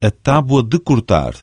A tábua de cortar.